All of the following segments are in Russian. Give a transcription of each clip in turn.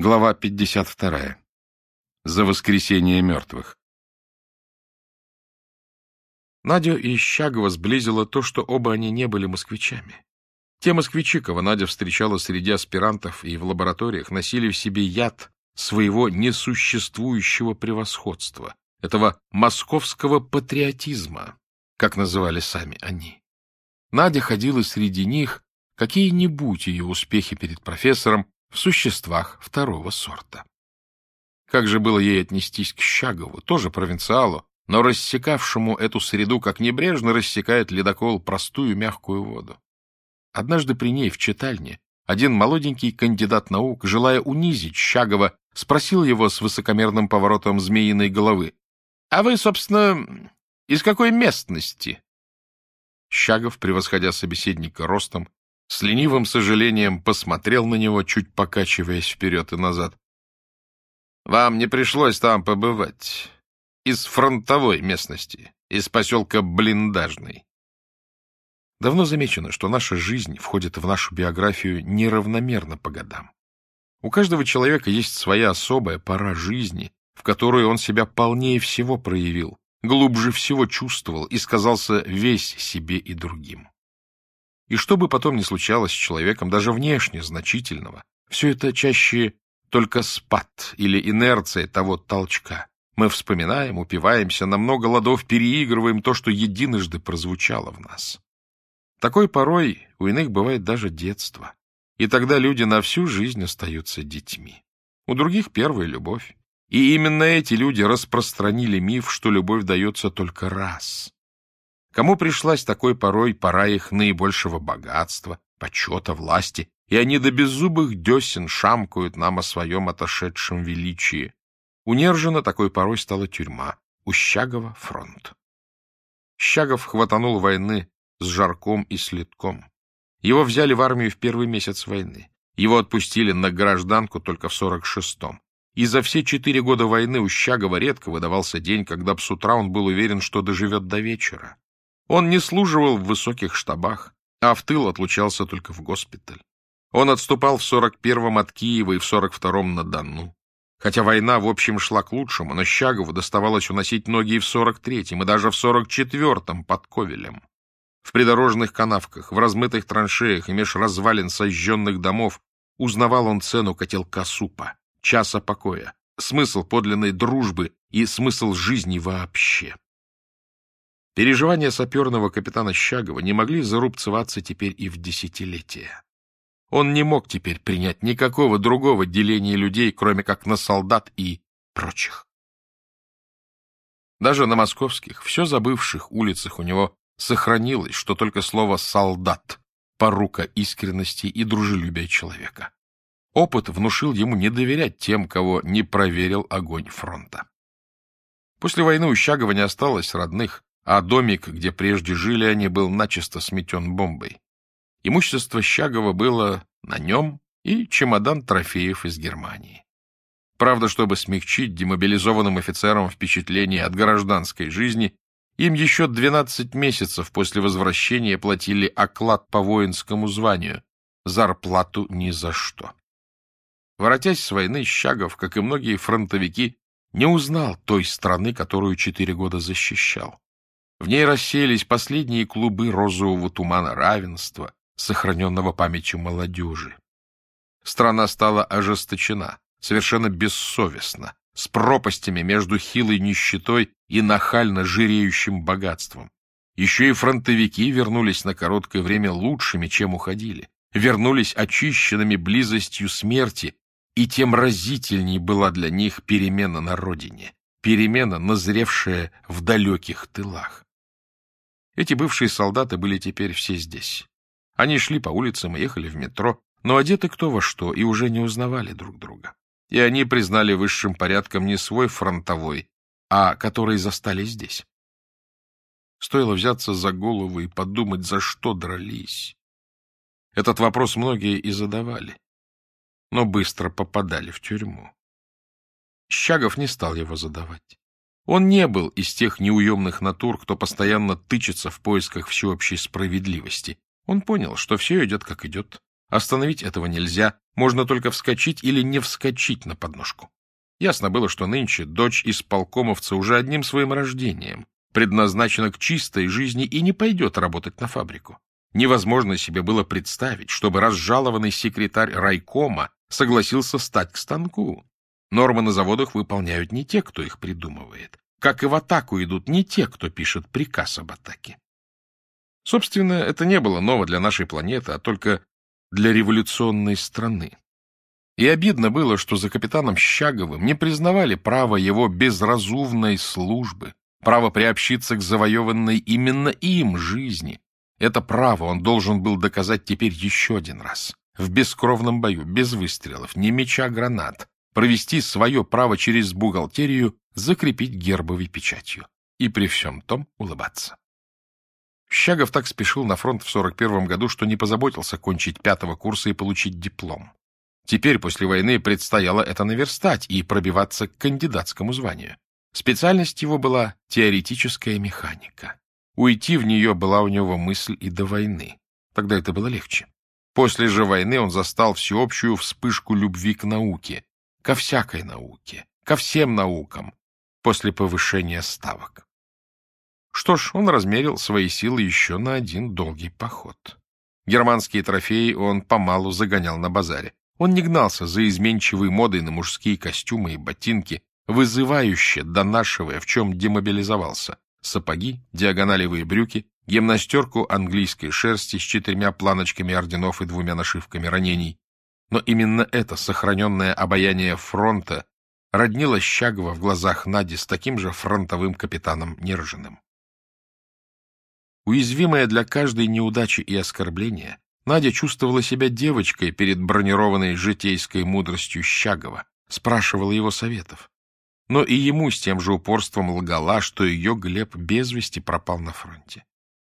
Глава 52. За воскресение мертвых. Надю и Щагова сблизило то, что оба они не были москвичами. Те москвичи, кого Надя встречала среди аспирантов и в лабораториях, носили в себе яд своего несуществующего превосходства, этого московского патриотизма, как называли сами они. Надя ходила среди них, какие-нибудь ее успехи перед профессором, в существах второго сорта. Как же было ей отнестись к Щагову, тоже провинциалу, но рассекавшему эту среду, как небрежно рассекает ледокол простую мягкую воду. Однажды при ней в читальне один молоденький кандидат наук, желая унизить Щагова, спросил его с высокомерным поворотом змеиной головы, «А вы, собственно, из какой местности?» Щагов, превосходя собеседника ростом, с ленивым сожалением посмотрел на него, чуть покачиваясь вперед и назад. — Вам не пришлось там побывать. Из фронтовой местности, из поселка Блиндажный. Давно замечено, что наша жизнь входит в нашу биографию неравномерно по годам. У каждого человека есть своя особая пора жизни, в которую он себя полнее всего проявил, глубже всего чувствовал и сказался весь себе и другим. И что бы потом ни случалось с человеком, даже внешне значительного, все это чаще только спад или инерция того толчка. Мы вспоминаем, упиваемся, на много ладов переигрываем то, что единожды прозвучало в нас. Такой порой у иных бывает даже детство. И тогда люди на всю жизнь остаются детьми. У других первая любовь. И именно эти люди распространили миф, что любовь дается только раз. Кому пришлась такой порой пора их наибольшего богатства, почета, власти, и они до беззубых десен шамкают нам о своем отошедшем величии. У Нержина такой порой стала тюрьма, у Щагова — фронт. Щагов хватанул войны с Жарком и Следком. Его взяли в армию в первый месяц войны. Его отпустили на гражданку только в 46-м. И за все четыре года войны у Щагова редко выдавался день, когда б с утра он был уверен, что доживет до вечера. Он не служивал в высоких штабах, а в тыл отлучался только в госпиталь. Он отступал в 41-м от Киева и в 42-м на Дону. Хотя война, в общем, шла к лучшему, но Щагову доставалось уносить ноги и в 43-м, и даже в 44-м под Ковелем. В придорожных канавках, в размытых траншеях и меж развалин сожженных домов узнавал он цену котелка супа, часа покоя, смысл подлинной дружбы и смысл жизни вообще. Переживания саперного капитана Щагова не могли зарубцеваться теперь и в десятилетия. Он не мог теперь принять никакого другого деления людей, кроме как на солдат и прочих. Даже на московских, все забывших улицах у него сохранилось, что только слово «солдат» — порука искренности и дружелюбия человека. Опыт внушил ему не доверять тем, кого не проверил огонь фронта. После войны у Щагова не осталось родных, а домик, где прежде жили они, был начисто сметен бомбой. Имущество Щагова было на нем и чемодан трофеев из Германии. Правда, чтобы смягчить демобилизованным офицерам впечатление от гражданской жизни, им еще 12 месяцев после возвращения платили оклад по воинскому званию, зарплату ни за что. Воротясь с войны, Щагов, как и многие фронтовики, не узнал той страны, которую четыре года защищал. В ней рассеялись последние клубы розового тумана равенства, сохраненного памятью молодежи. Страна стала ожесточена, совершенно бессовестна, с пропастями между хилой нищетой и нахально жиреющим богатством. Еще и фронтовики вернулись на короткое время лучшими, чем уходили, вернулись очищенными близостью смерти, и тем разительней была для них перемена на родине, перемена, назревшая в далеких тылах. Эти бывшие солдаты были теперь все здесь. Они шли по улицам и ехали в метро, но одеты кто во что и уже не узнавали друг друга. И они признали высшим порядком не свой фронтовой, а который застали здесь. Стоило взяться за голову и подумать, за что дрались. Этот вопрос многие и задавали, но быстро попадали в тюрьму. Щагов не стал его задавать. Он не был из тех неуемных натур, кто постоянно тычется в поисках всеобщей справедливости. Он понял, что все идет как идет. Остановить этого нельзя, можно только вскочить или не вскочить на подножку. Ясно было, что нынче дочь исполкомовца уже одним своим рождением предназначена к чистой жизни и не пойдет работать на фабрику. Невозможно себе было представить, чтобы разжалованный секретарь райкома согласился стать к станку. Нормы на заводах выполняют не те, кто их придумывает. Как и в атаку идут не те, кто пишет приказ об атаке. Собственно, это не было ново для нашей планеты, а только для революционной страны. И обидно было, что за капитаном Щаговым не признавали право его безразумной службы, право приобщиться к завоеванной именно им жизни. Это право он должен был доказать теперь еще один раз. В бескровном бою, без выстрелов, ни меча, гранат, провести свое право через бухгалтерию, закрепить гербовой печатью. И при всем том улыбаться. Щагов так спешил на фронт в 41 году, что не позаботился кончить пятого курса и получить диплом. Теперь, после войны, предстояло это наверстать и пробиваться к кандидатскому званию. Специальность его была теоретическая механика. Уйти в нее была у него мысль и до войны. Тогда это было легче. После же войны он застал всеобщую вспышку любви к науке, ко всякой науке, ко всем наукам, после повышения ставок. Что ж, он размерил свои силы еще на один долгий поход. Германские трофеи он помалу загонял на базаре. Он не гнался за изменчивой модой на мужские костюмы и ботинки, вызывающе донашивая, в чем демобилизовался. Сапоги, диагоналевые брюки, гимнастерку английской шерсти с четырьмя планочками орденов и двумя нашивками ранений. Но именно это сохраненное обаяние фронта роднило Щагова в глазах Нади с таким же фронтовым капитаном Нержиным. Уязвимая для каждой неудачи и оскорбления, Надя чувствовала себя девочкой перед бронированной житейской мудростью Щагова, спрашивала его советов. Но и ему с тем же упорством лгала, что ее Глеб без вести пропал на фронте.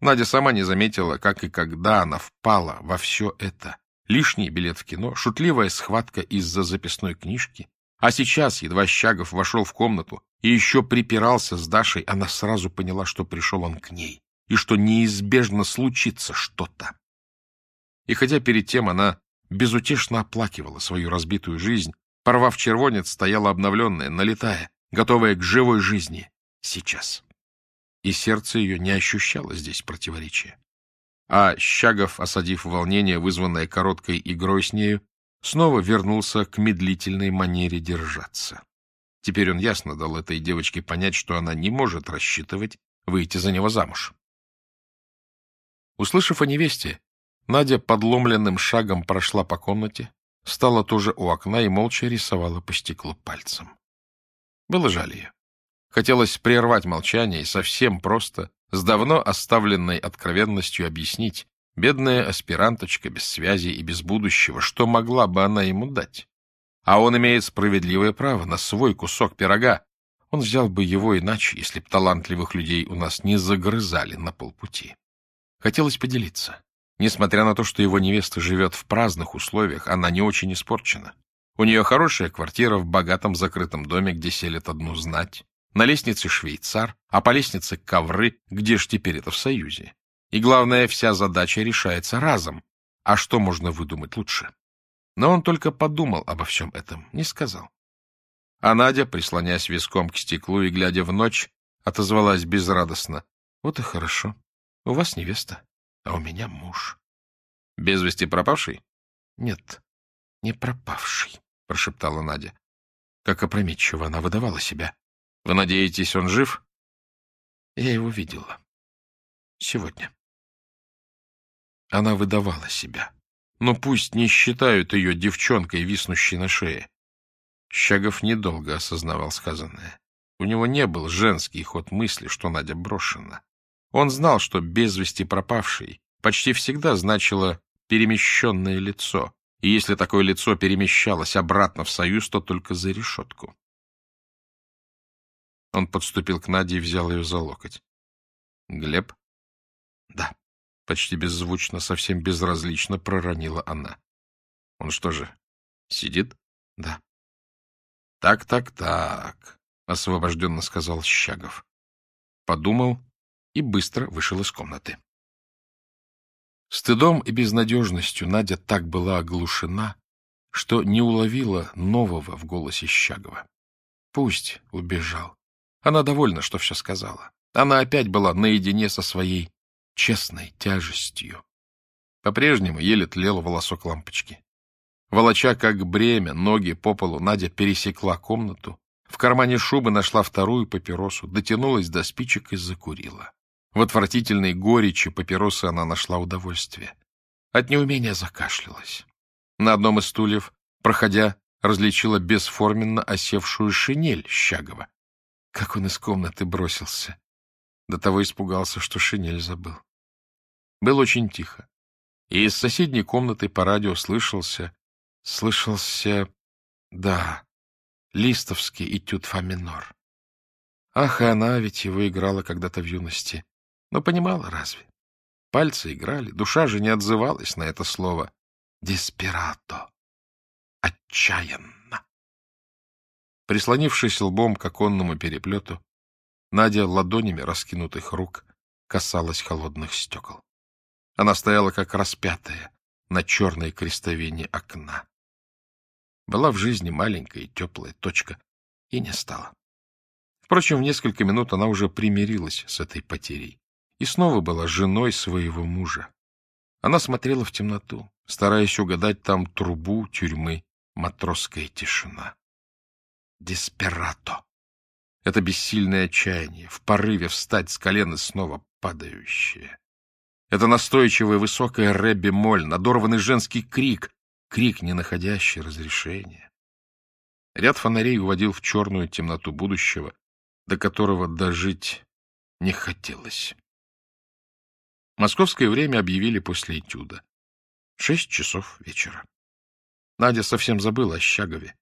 Надя сама не заметила, как и когда она впала во все это. Лишний билет в кино, шутливая схватка из-за записной книжки. А сейчас, едва Щагов вошел в комнату и еще припирался с Дашей, она сразу поняла, что пришел он к ней и что неизбежно случится что-то. И хотя перед тем она безутешно оплакивала свою разбитую жизнь, порвав червонец, стояла обновленная, налетая, готовая к живой жизни сейчас. И сердце ее не ощущало здесь противоречия. А Щагов, осадив волнение, вызванное короткой игрой с нею, снова вернулся к медлительной манере держаться. Теперь он ясно дал этой девочке понять, что она не может рассчитывать выйти за него замуж. Услышав о невесте, Надя подломленным шагом прошла по комнате, стала тоже у окна и молча рисовала по стеклу пальцем. Было жаль ее. Хотелось прервать молчание и совсем просто, с давно оставленной откровенностью объяснить, бедная аспиранточка без связи и без будущего, что могла бы она ему дать. А он имеет справедливое право на свой кусок пирога. Он взял бы его иначе, если б талантливых людей у нас не загрызали на полпути. Хотелось поделиться. Несмотря на то, что его невеста живет в праздных условиях, она не очень испорчена. У нее хорошая квартира в богатом закрытом доме, где селят одну знать. На лестнице швейцар, а по лестнице ковры, где ж теперь это в Союзе. И главное, вся задача решается разом. А что можно выдумать лучше? Но он только подумал обо всем этом, не сказал. А Надя, прислоняясь виском к стеклу и глядя в ночь, отозвалась безрадостно. Вот и хорошо. У вас невеста, а у меня муж. — Без вести пропавший? — Нет, не пропавший, — прошептала Надя. Как опрометчиво она выдавала себя. — Вы надеетесь, он жив? — Я его видела. Сегодня. Она выдавала себя. Но пусть не считают ее девчонкой, виснущей на шее. Щагов недолго осознавал сказанное. У него не был женский ход мысли, что Надя брошена. Он знал, что без вести пропавший почти всегда значило перемещенное лицо, и если такое лицо перемещалось обратно в Союз, то только за решетку. Он подступил к Наде и взял ее за локоть. — Глеб? — Да. Почти беззвучно, совсем безразлично проронила она. — Он что же, сидит? — Да. Так, так, так, — освобожденно сказал Щагов. Подумал и быстро вышел из комнаты. Стыдом и безнадежностью Надя так была оглушена, что не уловила нового в голосе Щагова. Пусть убежал. Она довольна, что все сказала. Она опять была наедине со своей честной тяжестью. По-прежнему еле тлел волосок лампочки. Волоча как бремя, ноги по полу, Надя пересекла комнату, в кармане шубы нашла вторую папиросу, дотянулась до спичек и закурила. В отвратительной горечи папиросы она нашла удовольствие. От неумения закашлялась. На одном из стульев, проходя, различила бесформенно осевшую шинель Щагова. Как он из комнаты бросился. До того испугался, что шинель забыл. Было очень тихо. И из соседней комнаты по радио слышался... Слышался... Да, листовский этюд фа минор. Ах, и она ведь его играла когда-то в юности. Но понимала разве? Пальцы играли, душа же не отзывалась на это слово. Деспирато. Отчаянно. Прислонившись лбом к оконному переплету, Надя ладонями раскинутых рук касалась холодных стекол. Она стояла как распятая на черной крестовине окна. Была в жизни маленькая и теплая точка, и не стала. Впрочем, в несколько минут она уже примирилась с этой потерей и снова была женой своего мужа. Она смотрела в темноту, стараясь угадать там трубу тюрьмы, матросская тишина. Деспирато. Это бессильное отчаяние, в порыве встать с колен и снова падающее. Это настойчивая высокая ре-бемоль, надорванный женский крик, крик, не находящий разрешения. Ряд фонарей уводил в черную темноту будущего, до которого дожить не хотелось. Московское время объявили после этюда. Шесть часов вечера. Надя совсем забыла о Щагове.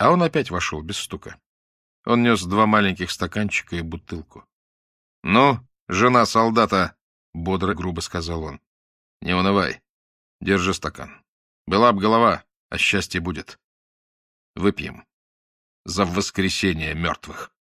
А он опять вошел без стука. Он нес два маленьких стаканчика и бутылку. — Ну, жена солдата, — бодро грубо сказал он. — Не унывай. Держи стакан. Была б голова, а счастье будет. Выпьем. За воскресение мертвых.